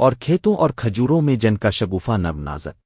اور کھیتوں اور کھجوروں میں جن کا شگوفہ نب نازک۔